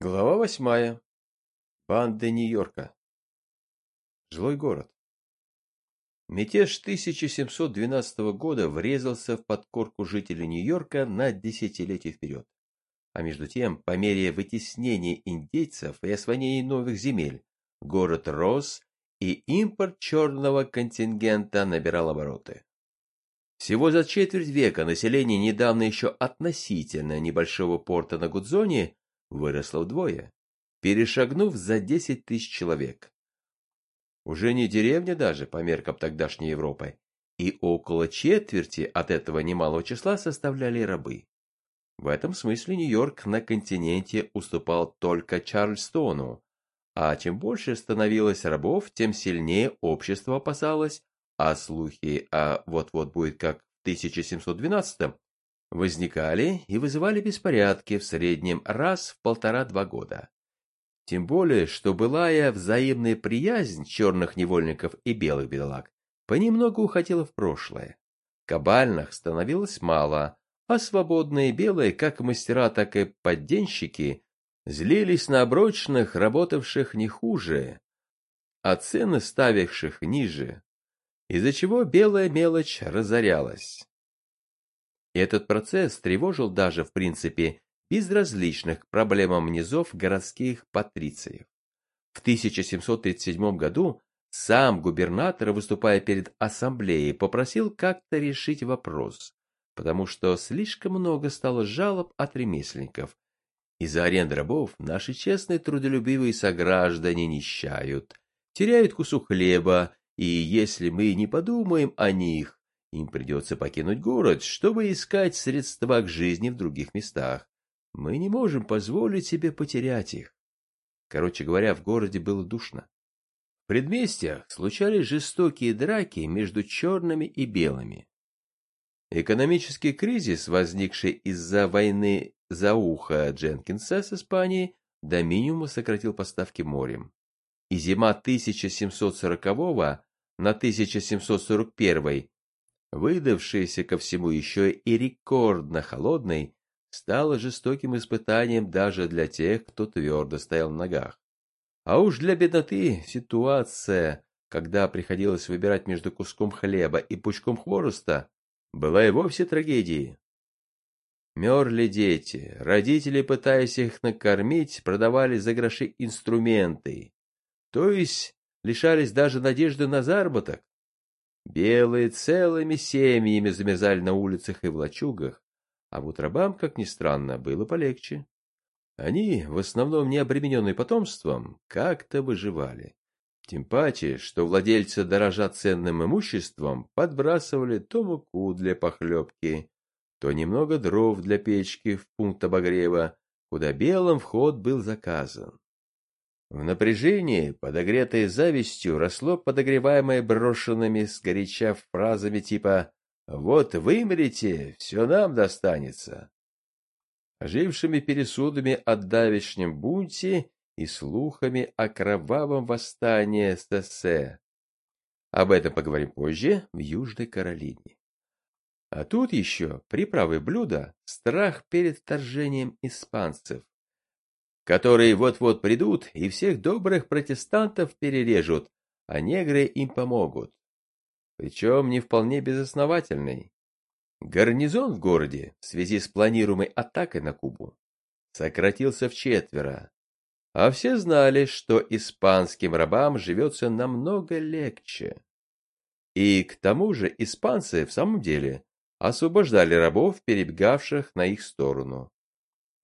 Глава восьмая. Банды Нью-Йорка. Жилой город. Мятеж 1712 года врезался в подкорку жителей Нью-Йорка на десятилетия вперед. А между тем, по мере вытеснения индейцев и освоения новых земель, город рос, и импорт черного контингента набирал обороты. Всего за четверть века население недавно еще относительно небольшого порта на Гудзоне выросла вдвое, перешагнув за 10 тысяч человек. Уже не деревня даже по меркам тогдашней Европы, и около четверти от этого немалого числа составляли рабы. В этом смысле Нью-Йорк на континенте уступал только Чарльстону, а чем больше становилось рабов, тем сильнее общество опасалось, а слухи о вот-вот будет как в 1712 возникали и вызывали беспорядки в среднем раз в полтора-два года. Тем более, что былая взаимная приязнь черных невольников и белых бедолаг понемногу уходила в прошлое. Кабальных становилось мало, а свободные белые, как мастера, так и подденщики, злились на оброчных, работавших не хуже, а цены ставивших ниже, из-за чего белая мелочь разорялась. Этот процесс тревожил даже, в принципе, безразличных к проблемам низов городских патрициев. В 1737 году сам губернатор, выступая перед ассамблеей, попросил как-то решить вопрос, потому что слишком много стало жалоб от ремесленников. Из-за аренды рабов наши честные трудолюбивые сограждане нищают, теряют кусок хлеба, и если мы не подумаем о них, им придется покинуть город, чтобы искать средства к жизни в других местах. Мы не можем позволить себе потерять их. Короче говоря, в городе было душно. В предместьях случались жестокие драки между черными и белыми. Экономический кризис, возникший из-за войны за ухо Дженкинса с Испанией, до минимума сократил поставки морем. И зима 1740 на 1741 выдавшаяся ко всему еще и рекордно холодной, стала жестоким испытанием даже для тех, кто твердо стоял на ногах. А уж для бедноты ситуация, когда приходилось выбирать между куском хлеба и пучком хвороста, была и вовсе трагедией. Мерли дети, родители, пытаясь их накормить, продавали за гроши инструменты, то есть лишались даже надежды на заработок. Белые целыми семьями замерзали на улицах и в лачугах, а вот рабам, как ни странно, было полегче. Они, в основном не обремененные потомством, как-то выживали. Тем паче, что владельцы, дорожа ценным имуществом, подбрасывали то муку для похлебки, то немного дров для печки в пункт обогрева, куда белым вход был заказан. В напряжении, подогретое завистью, росло подогреваемое брошенными сгоряча фразами типа «Вот вымрете, все нам достанется». Ожившими пересудами о давешнем бунте и слухами о кровавом восстании ССС. Об этом поговорим позже в Южной Каролине. А тут еще приправы блюда страх перед вторжением испанцев которые вот-вот придут и всех добрых протестантов перережут, а негры им помогут. Причем не вполне безосновательный. Гарнизон в городе в связи с планируемой атакой на Кубу сократился в четверо, а все знали, что испанским рабам живется намного легче. И к тому же испанцы в самом деле освобождали рабов, перебегавших на их сторону.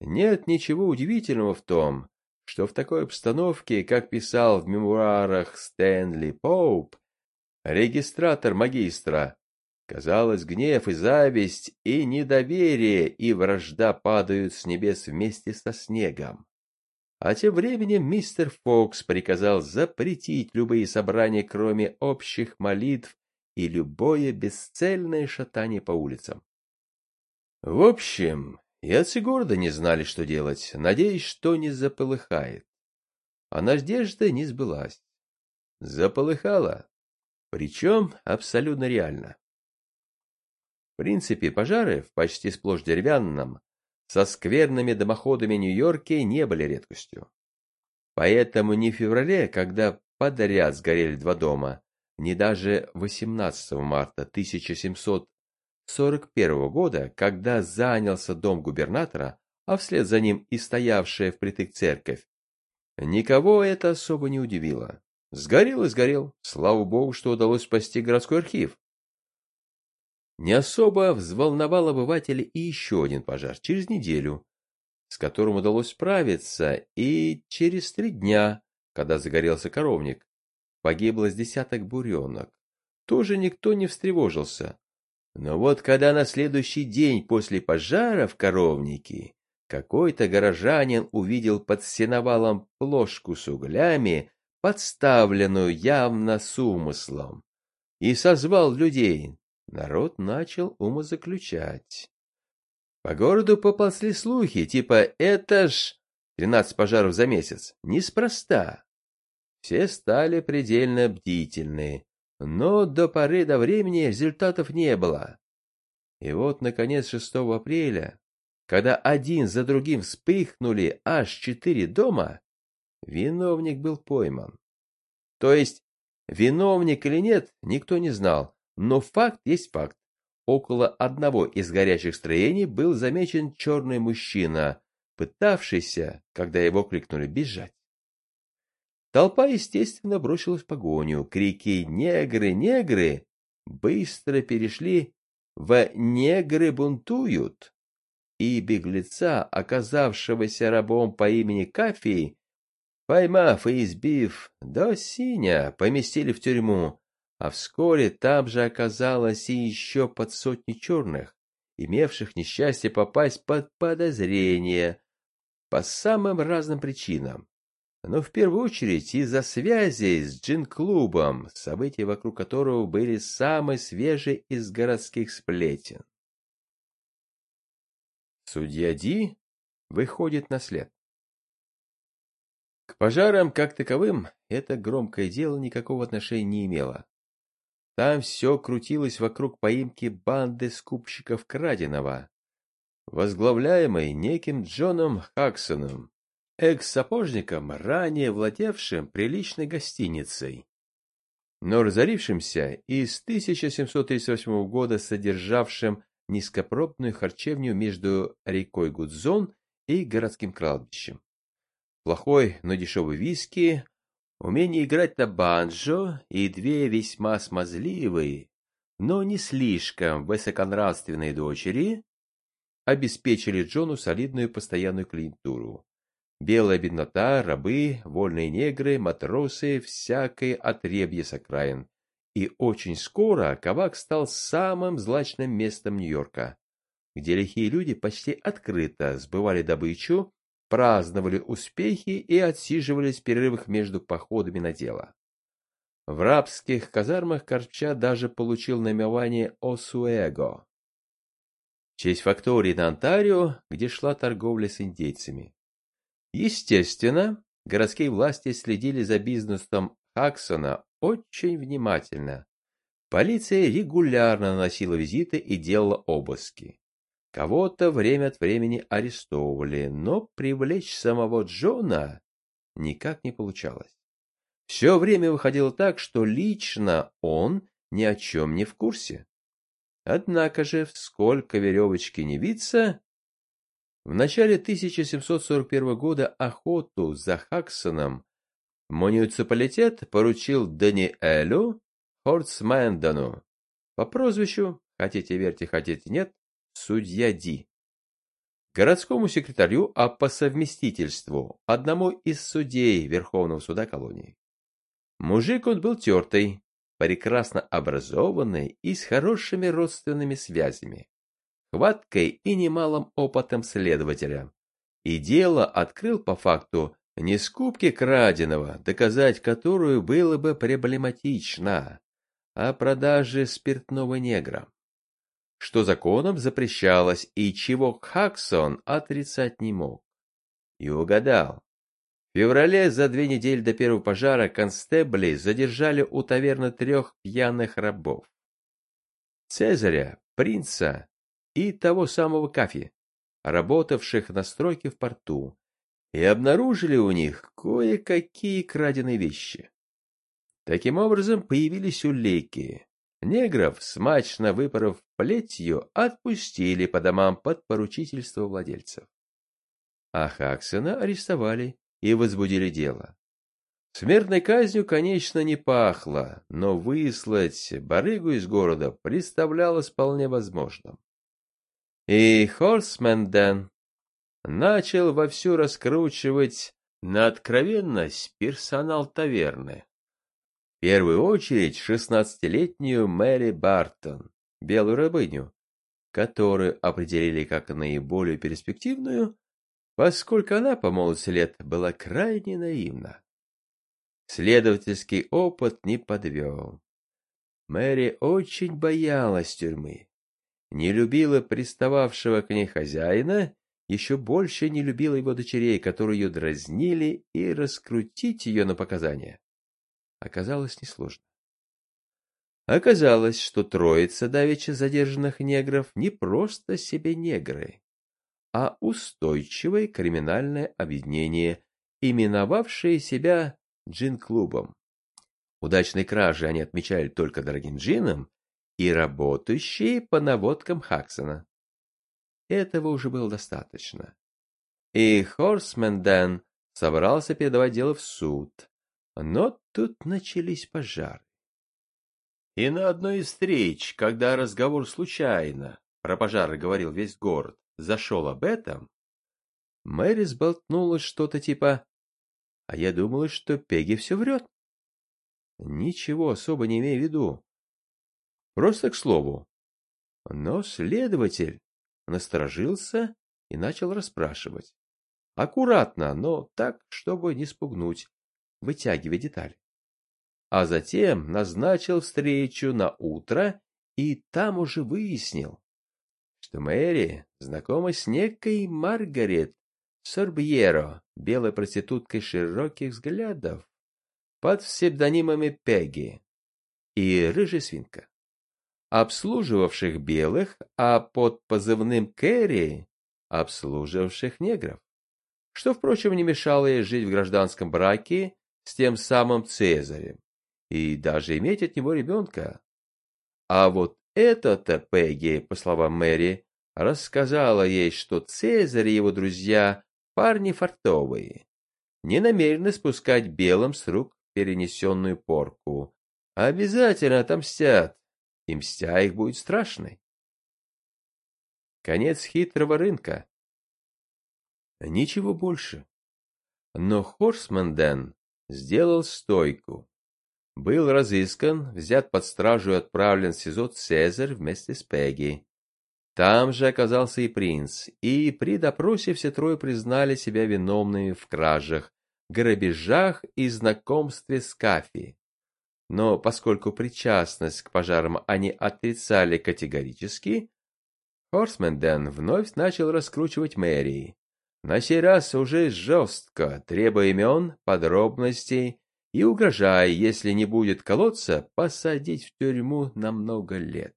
Нет ничего удивительного в том, что в такой обстановке, как писал в мемуарах Стэнли Поуп, регистратор магистра, казалось, гнев и зависть, и недоверие, и вражда падают с небес вместе со снегом. А тем временем мистер Фокс приказал запретить любые собрания, кроме общих молитв и любое бесцельное шатание по улицам. В общем, и отцы города не знали, что делать, надеясь, что не заполыхает. А надежда не сбылась. Заполыхала. Причем абсолютно реально. В принципе, пожары в почти сплошь деревянном, со скверными дымоходами Нью-Йорке не были редкостью. Поэтому не в феврале, когда подряд сгорели два дома, не даже 18 марта 1741 года, когда занялся дом губернатора, а вслед за ним и стоявшая впритык церковь, никого это особо не удивило. Сгорел и сгорел. Слава богу, что удалось спасти городской архив. Не особо взволновал обывателей и еще один пожар через неделю, с которым удалось справиться, и через три дня, когда загорелся коровник, погибло с десяток буренок. Тоже никто не встревожился. Но вот когда на следующий день после пожара в коровнике какой-то горожанин увидел под сеновалом плошку с углями, подставленную явно с умыслом, и созвал людей. Народ начал умозаключать. По городу поползли слухи, типа «это ж тринадцать пожаров за месяц». Неспроста. Все стали предельно бдительны, но до поры до времени результатов не было. И вот, наконец, 6 апреля, когда один за другим вспыхнули аж четыре дома, Виновник был пойман. То есть, виновник или нет, никто не знал, но факт есть факт. Около одного из горячих строений был замечен черный мужчина, пытавшийся, когда его кликнули, бежать. Толпа, естественно, бросилась в погоню. Крики «Негры! Негры!» быстро перешли в «Негры бунтуют!» И беглеца, оказавшегося рабом по имени Кафий, Поймав и избив до синя, поместили в тюрьму, а вскоре там же оказалось и еще под сотни черных, имевших несчастье попасть под подозрение по самым разным причинам. Но в первую очередь из-за связи с джин-клубом, события вокруг которого были самые свежие из городских сплетен. Судья Ди выходит на след. К пожарам как таковым это громкое дело никакого отношения не имело. Там все крутилось вокруг поимки банды скупщиков краденого, возглавляемой неким Джоном Хаксоном, экс-сапожником, ранее владевшим приличной гостиницей, но разорившимся и с 1738 года содержавшим низкопробную харчевню между рекой Гудзон и городским кладбищем плохой, но дешевый виски, умение играть на банджо и две весьма смазливые, но не слишком высоконравственные дочери обеспечили Джону солидную постоянную клиентуру. Белая беднота, рабы, вольные негры, матросы, всякое отребье с окраин. И очень скоро Кавак стал самым злачным местом Нью-Йорка, где лихие люди почти открыто сбывали добычу праздновали успехи и отсиживались в перерывах между походами на дело. В рабских казармах Корча даже получил наименование Осуэго, в честь фактории на Онтарио, где шла торговля с индейцами. Естественно, городские власти следили за бизнесом Хаксона очень внимательно. Полиция регулярно наносила визиты и делала обыски. Кого-то время от времени арестовывали, но привлечь самого Джона никак не получалось. Все время выходило так, что лично он ни о чем не в курсе. Однако же, сколько веревочки не виться, в начале 1741 года охоту за Хаксоном муниципалитет поручил Даниэлю Хорцмендону по прозвищу, хотите верьте, хотите нет, судья Ди. Городскому секретарю, а по совместительству одному из судей Верховного суда колонии. Мужик он был тертый, прекрасно образованный и с хорошими родственными связями, хваткой и немалым опытом следователя. И дело открыл по факту не скупки краденого, доказать которую было бы проблематично, а продажи спиртного негра что законом запрещалось и чего Хаксон отрицать не мог. И угадал. В феврале за две недели до первого пожара констебли задержали у таверны трех пьяных рабов. Цезаря, принца и того самого Кафи. работавших на стройке в порту, и обнаружили у них кое-какие краденые вещи. Таким образом появились улики. Негров, смачно выпоров плетью, отпустили по домам под поручительство владельцев. А Хаксона арестовали и возбудили дело. Смертной казнью, конечно, не пахло, но выслать барыгу из города представлялось вполне возможным. И Хорсмен Дэн начал вовсю раскручивать на откровенность персонал таверны. В первую очередь шестнадцатилетнюю Мэри Бартон, белую рабыню, которую определили как наиболее перспективную, поскольку она по молодости лет была крайне наивна. Следовательский опыт не подвел. Мэри очень боялась тюрьмы, не любила пристававшего к ней хозяина, еще больше не любила его дочерей, которые ее дразнили, и раскрутить ее на показания оказалось несложно. Оказалось, что троица давеча задержанных негров не просто себе негры, а устойчивое криминальное объединение, именовавшее себя джин-клубом. Удачной кражи они отмечали только дорогим джином и работающие по наводкам Хаксона. Этого уже было достаточно. И Хорсмен Дэн собрался передавать дело в суд. Но тут начались пожары. И на одной из встреч, когда разговор случайно, про пожары говорил весь город, зашел об этом, Мэри сболтнула что-то типа «А я думала, что Пегги все врет». Ничего особо не имею в виду. Просто к слову. Но следователь насторожился и начал расспрашивать. Аккуратно, но так, чтобы не спугнуть, вытягивая деталь. А затем назначил встречу на утро и там уже выяснил, что Мэри знакома с некой Маргарет Сорбьеро, белой проституткой широких взглядов, под псевдонимами Пегги и Рыжая свинка, обслуживавших белых, а под позывным Кэрри обслуживавших негров, что, впрочем, не мешало ей жить в гражданском браке с тем самым Цезарем и даже иметь от него ребенка. А вот эта-то Пегги, по словам Мэри, рассказала ей, что Цезарь и его друзья парни фартовые, не намерены спускать белым с рук перенесенную порку. Обязательно отомстят, и мстя их будет страшной. Конец хитрого рынка. Ничего больше. Но Хорсманден сделал стойку. Был разыскан, взят под стражу и отправлен в СИЗО Цезарь вместе с Пегги. Там же оказался и принц, и при допросе все трое признали себя виновными в кражах, грабежах и знакомстве с Кафи. Но поскольку причастность к пожарам они отрицали категорически, Хорсменден вновь начал раскручивать мэрии. На сей раз уже жестко, требуя имен, подробностей и угрожая, если не будет колодца, посадить в тюрьму на много лет.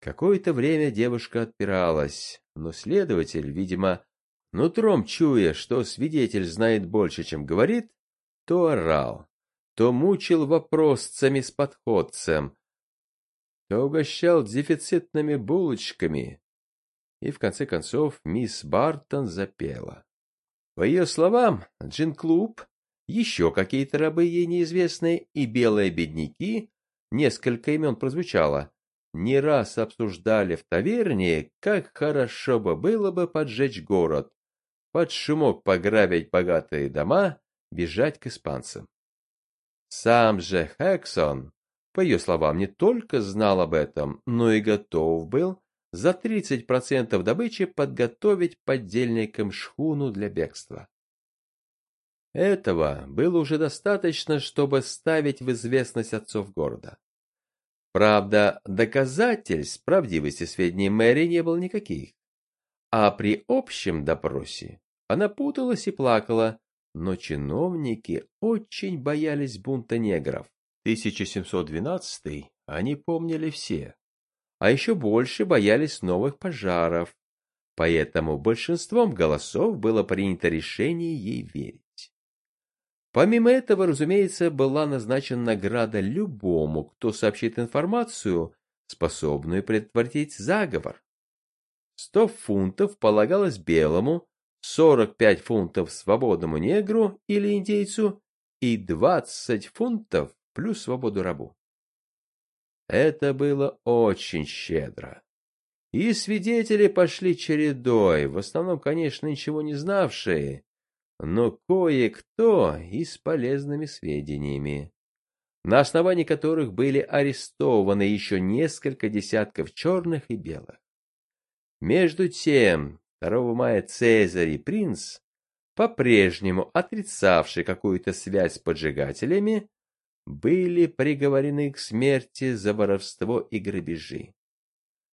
Какое-то время девушка отпиралась, но следователь, видимо, нутром чуя, что свидетель знает больше, чем говорит, то орал, то мучил вопросцами с подходцем, то угощал дефицитными булочками, и в конце концов мисс Бартон запела. По ее словам, джин-клуб, еще какие-то рабы ей неизвестные и белые бедняки, несколько имен прозвучало, не раз обсуждали в таверне, как хорошо бы было бы поджечь город, под шумок пограбить богатые дома, бежать к испанцам. Сам же Хэксон, по ее словам, не только знал об этом, но и готов был за 30% добычи подготовить поддельникам шхуну для бегства. Этого было уже достаточно, чтобы ставить в известность отцов города. Правда, доказательств правдивости сведений Мэри не было никаких. А при общем допросе она путалась и плакала, но чиновники очень боялись бунта негров. 1712 они помнили все а еще больше боялись новых пожаров. поэтому большинством голосов было принято решение ей верить. Помимо этого, разумеется, была назначена награда любому, кто сообщит информацию, способную предотвратить заговор. Сто фунтов полагалось белому, сорок пять фунтов свободному негру или индейцу и двадцать фунтов плюс свободу рабу. Это было очень щедро. И свидетели пошли чередой, в основном, конечно, ничего не знавшие, но кое-кто и с полезными сведениями, на основании которых были арестованы еще несколько десятков черных и белых. Между тем, 2 мая Цезарь и принц, по-прежнему отрицавший какую-то связь с поджигателями, были приговорены к смерти за воровство и грабежи.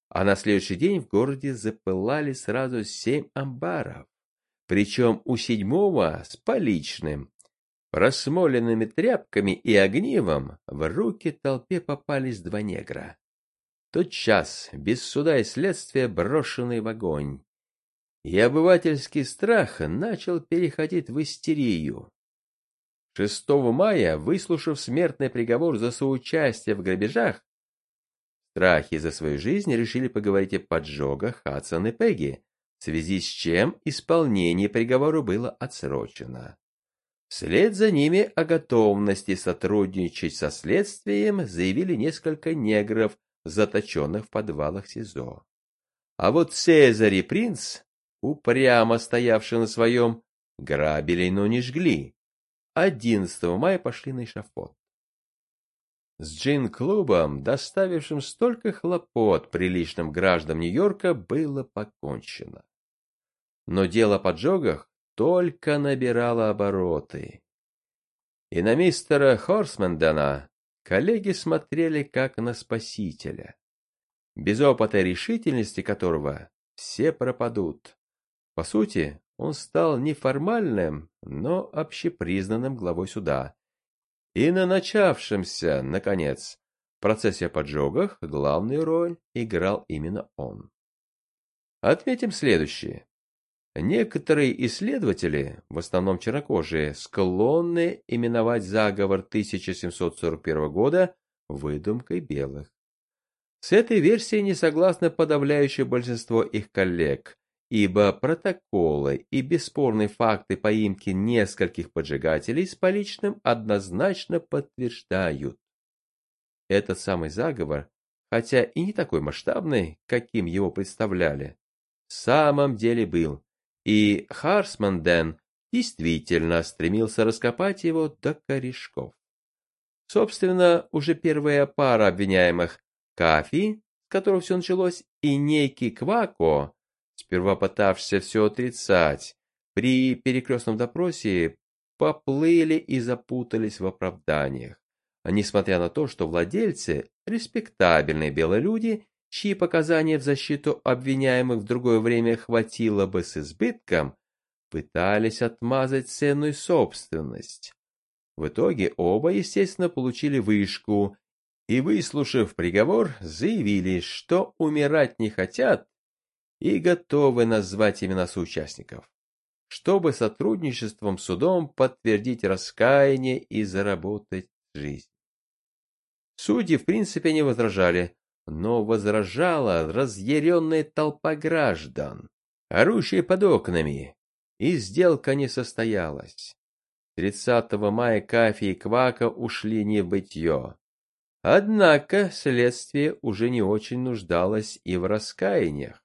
А на следующий день в городе запылали сразу семь амбаров, причем у седьмого с поличным, просмоленными тряпками и огнивом в руки толпе попались два негра. Тот час, без суда и следствия, брошенный в огонь. И обывательский страх начал переходить в истерию. 6 мая, выслушав смертный приговор за соучастие в грабежах, страхи за свою жизнь решили поговорить о поджогах Хадсон и Пегги, в связи с чем исполнение приговора было отсрочено. Вслед за ними о готовности сотрудничать со следствием заявили несколько негров, заточенных в подвалах СИЗО. А вот Цезарь и принц, упрямо стоявшие на своем, грабили, но не жгли. 11 мая пошли на эшафот. С джин-клубом, доставившим столько хлопот приличным гражданам Нью-Йорка, было покончено. Но дело о поджогах только набирало обороты. И на мистера Хорсмендена коллеги смотрели как на спасителя, без опыта и решительности которого все пропадут. По сути, он стал неформальным, но общепризнанным главой суда. И на начавшемся, наконец, процессе о поджогах главную роль играл именно он. Отметим следующее. Некоторые исследователи, в основном чернокожие, склонны именовать заговор 1741 года выдумкой белых. С этой версией не согласно подавляющее большинство их коллег, ибо протоколы и бесспорные факты поимки нескольких поджигателей с поличным однозначно подтверждают. Этот самый заговор, хотя и не такой масштабный, каким его представляли, в самом деле был и Харсманден действительно стремился раскопать его до корешков. Собственно, уже первая пара обвиняемых Кафи, с которого все началось, и некий Квако, сперва пытавшийся все отрицать, при перекрестном допросе поплыли и запутались в оправданиях. Несмотря на то, что владельцы, респектабельные белые люди, чьи показания в защиту обвиняемых в другое время хватило бы с избытком, пытались отмазать ценную собственность. В итоге оба, естественно, получили вышку и, выслушав приговор, заявили, что умирать не хотят и готовы назвать имена соучастников, чтобы сотрудничеством с судом подтвердить раскаяние и заработать жизнь. Судьи, в принципе, не возражали, но возражала разъяренная толпа граждан, орущая под окнами, и сделка не состоялась. 30 мая Кафи и Квака ушли не в бытье. Однако следствие уже не очень нуждалось и в раскаяниях.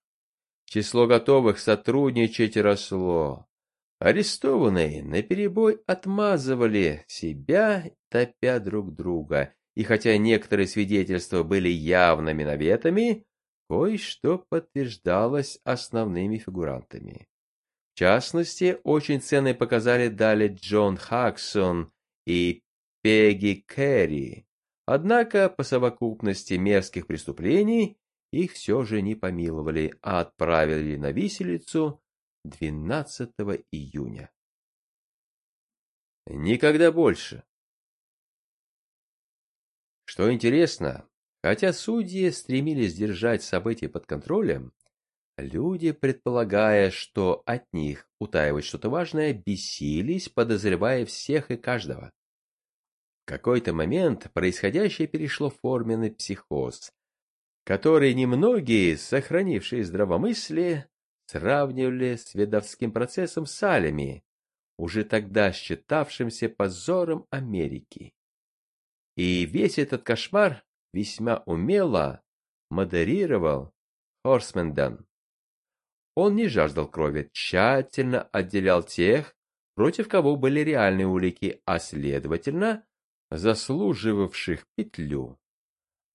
Число готовых сотрудничать росло. Арестованные наперебой отмазывали себя, топя друг друга, и хотя некоторые свидетельства были явными наветами, кое-что подтверждалось основными фигурантами. В частности, очень ценные показали дали Джон Хаксон и Пегги Керри. Однако по совокупности мерзких преступлений их все же не помиловали, а отправили на виселицу 12 июня. Никогда больше что интересно, хотя судьи стремились держать события под контролем, Люди, предполагая, что от них утаивать что-то важное, бесились, подозревая всех и каждого. В какой-то момент происходящее перешло в форменный психоз, который немногие, сохранившие здравомыслие, сравнивали с ведовским процессом Салеми, уже тогда считавшимся позором Америки. И весь этот кошмар весьма умело модерировал Хорсменден. Он не жаждал крови, тщательно отделял тех, против кого были реальные улики, а следовательно, заслуживавших петлю.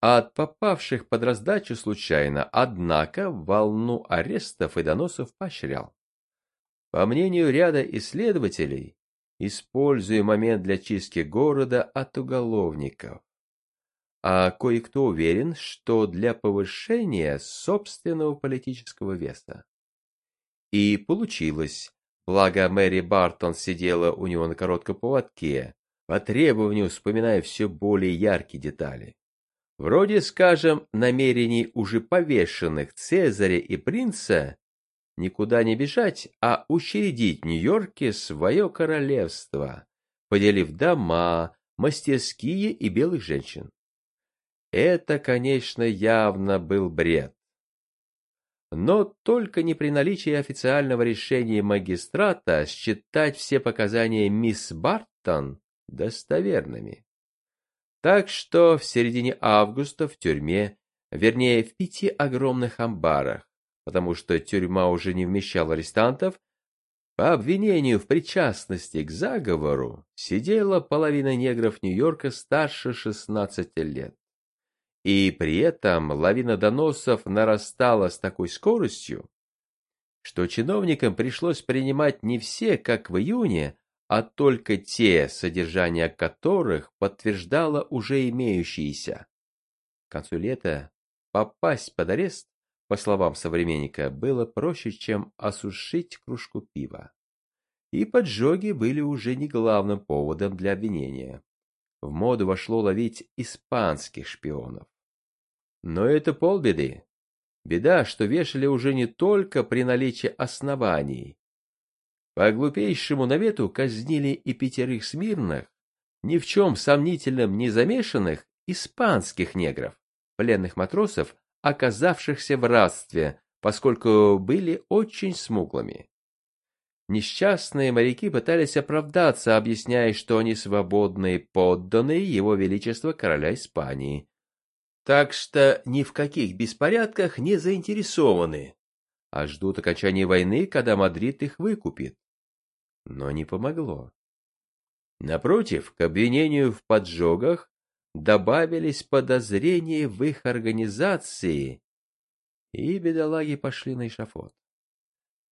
А от попавших под раздачу случайно, однако, волну арестов и доносов поощрял. По мнению ряда исследователей, используя момент для чистки города от уголовников. А кое-кто уверен, что для повышения собственного политического веса. И получилось. Благо Мэри Бартон сидела у него на коротком поводке, по требованию вспоминая все более яркие детали. Вроде, скажем, намерений уже повешенных Цезаря и принца никуда не бежать, а учредить в Нью-Йорке свое королевство, поделив дома, мастерские и белых женщин. Это, конечно, явно был бред но только не при наличии официального решения магистрата считать все показания мисс Бартон достоверными. Так что в середине августа в тюрьме, вернее в пяти огромных амбарах, потому что тюрьма уже не вмещала арестантов, по обвинению в причастности к заговору сидела половина негров Нью-Йорка старше 16 лет. И при этом лавина доносов нарастала с такой скоростью, что чиновникам пришлось принимать не все, как в июне, а только те, содержание которых подтверждало уже имеющиеся. К концу лета попасть под арест, по словам современника, было проще, чем осушить кружку пива. И поджоги были уже не главным поводом для обвинения. В моду вошло ловить испанских шпионов. Но это полбеды. Беда, что вешали уже не только при наличии оснований. По глупейшему навету казнили и пятерых смирных, ни в чем сомнительном не замешанных, испанских негров, пленных матросов, оказавшихся в рабстве, поскольку были очень смуглыми. Несчастные моряки пытались оправдаться, объясняя, что они свободные подданные его величества короля Испании, так что ни в каких беспорядках не заинтересованы, а ждут окончания войны, когда Мадрид их выкупит. Но не помогло. Напротив, к обвинению в поджогах добавились подозрения в их организации, и бедолаги пошли на эшафот.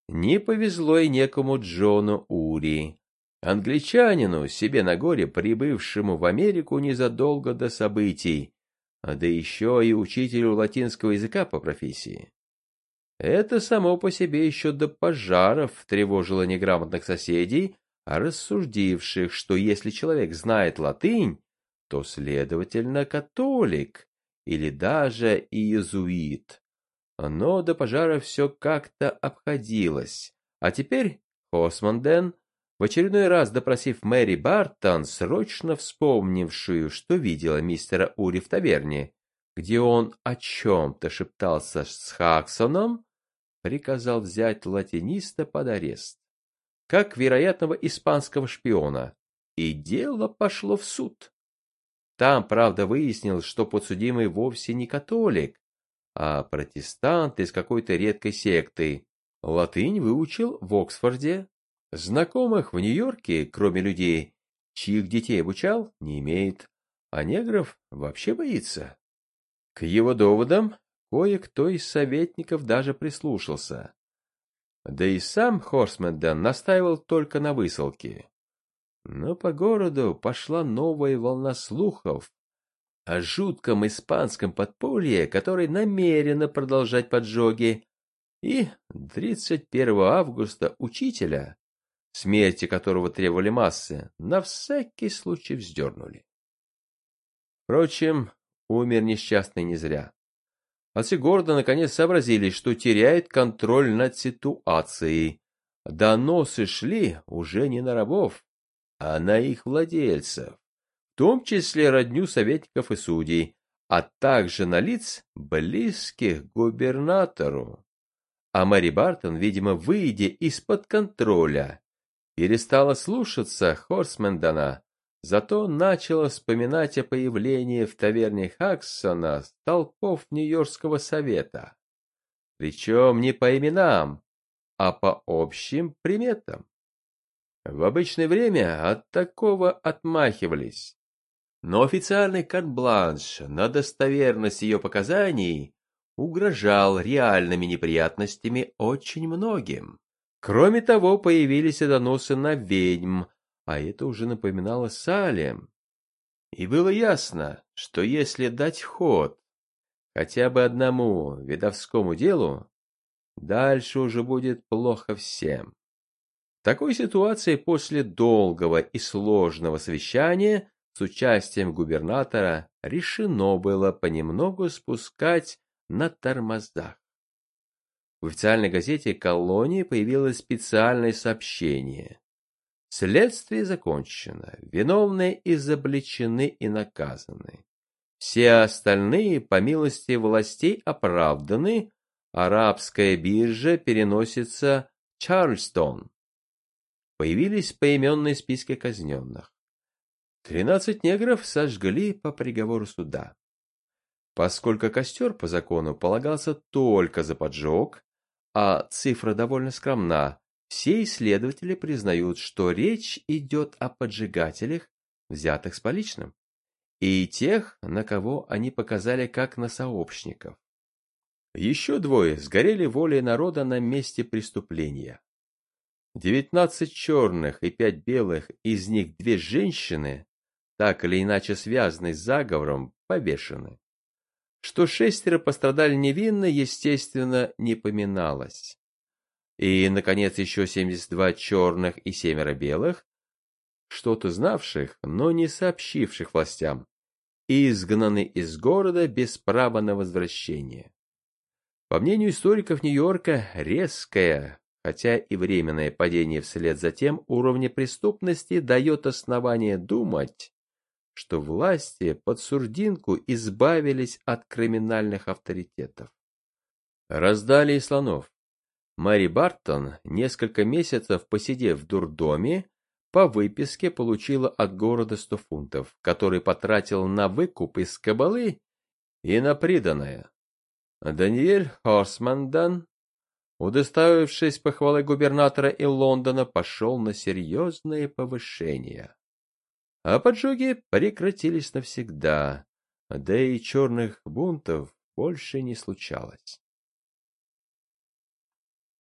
Не повезло и некому Джону Ури, англичанину, себе на горе, прибывшему в Америку незадолго до событий, да еще и учителю латинского языка по профессии. Это само по себе еще до пожаров тревожило неграмотных соседей, рассудивших, что если человек знает латынь, то, следовательно, католик или даже иезуит. Но до пожара все как-то обходилось. А теперь Хосманден в очередной раз допросив Мэри Бартон, срочно вспомнившую, что видела мистера Ури в таверне, где он о чем-то шептался с Хаксоном, приказал взять латиниста под арест, как вероятного испанского шпиона, и дело пошло в суд. Там, правда, выяснилось, что подсудимый вовсе не католик, а протестант из какой-то редкой секты. Латынь выучил в Оксфорде, Знакомых в Нью-Йорке, кроме людей, чьих детей обучал, не имеет, а негров вообще боится. К его доводам кое-кто из советников даже прислушался. Да и сам Хорсменден настаивал только на высылке. Но по городу пошла новая волна слухов о жутком испанском подполье, который намерено продолжать поджоги, и 31 августа учителя смерти которого требовали массы, на всякий случай вздернули. Впрочем, умер несчастный не зря. Все города наконец сообразили, что теряют контроль над ситуацией. Доносы шли уже не на рабов, а на их владельцев, в том числе родню советников и судей, а также на лиц, близких губернатору. А Мэри Бартон, видимо, выйдя из-под контроля, перестала слушаться Хорсмендана, зато начала вспоминать о появлении в таверне Хаксона столпов Нью-Йоркского совета. Причем не по именам, а по общим приметам. В обычное время от такого отмахивались. Но официальный карт-бланш на достоверность ее показаний угрожал реальными неприятностями очень многим. Кроме того, появились и доносы на ведьм, а это уже напоминало Салем. И было ясно, что если дать ход хотя бы одному видовскому делу, дальше уже будет плохо всем. В такой ситуации после долгого и сложного совещания с участием губернатора решено было понемногу спускать на тормозах. В официальной газете колонии появилось специальное сообщение. Следствие закончено, виновные изобличены и наказаны. Все остальные, по милости властей, оправданы, арабская биржа переносится в Чарльстон. Появились поименные списки казненных. Тринадцать негров сожгли по приговору суда. Поскольку костер по закону полагался только за поджог, а цифра довольно скромна, все исследователи признают, что речь идет о поджигателях, взятых с поличным, и тех, на кого они показали как на сообщников. Еще двое сгорели волей народа на месте преступления. Девятнадцать черных и пять белых, из них две женщины, так или иначе связанные с заговором, повешены. Что шестеро пострадали невинно, естественно, не поминалось. И, наконец, еще 72 черных и семеро белых, что-то знавших, но не сообщивших властям, изгнаны из города без права на возвращение. По мнению историков Нью-Йорка, резкое, хотя и временное падение вслед за тем уровня преступности дает основание думать, что власти под сурдинку избавились от криминальных авторитетов. Раздали и слонов. Мэри Бартон, несколько месяцев посидев в дурдоме, по выписке получила от города сто фунтов, который потратил на выкуп из кабалы и на приданное. Даниэль Хорсмандан, удостоившись похвалы губернатора и Лондона, пошел на серьезные повышения. А поджоги прекратились навсегда, да и черных бунтов больше не случалось.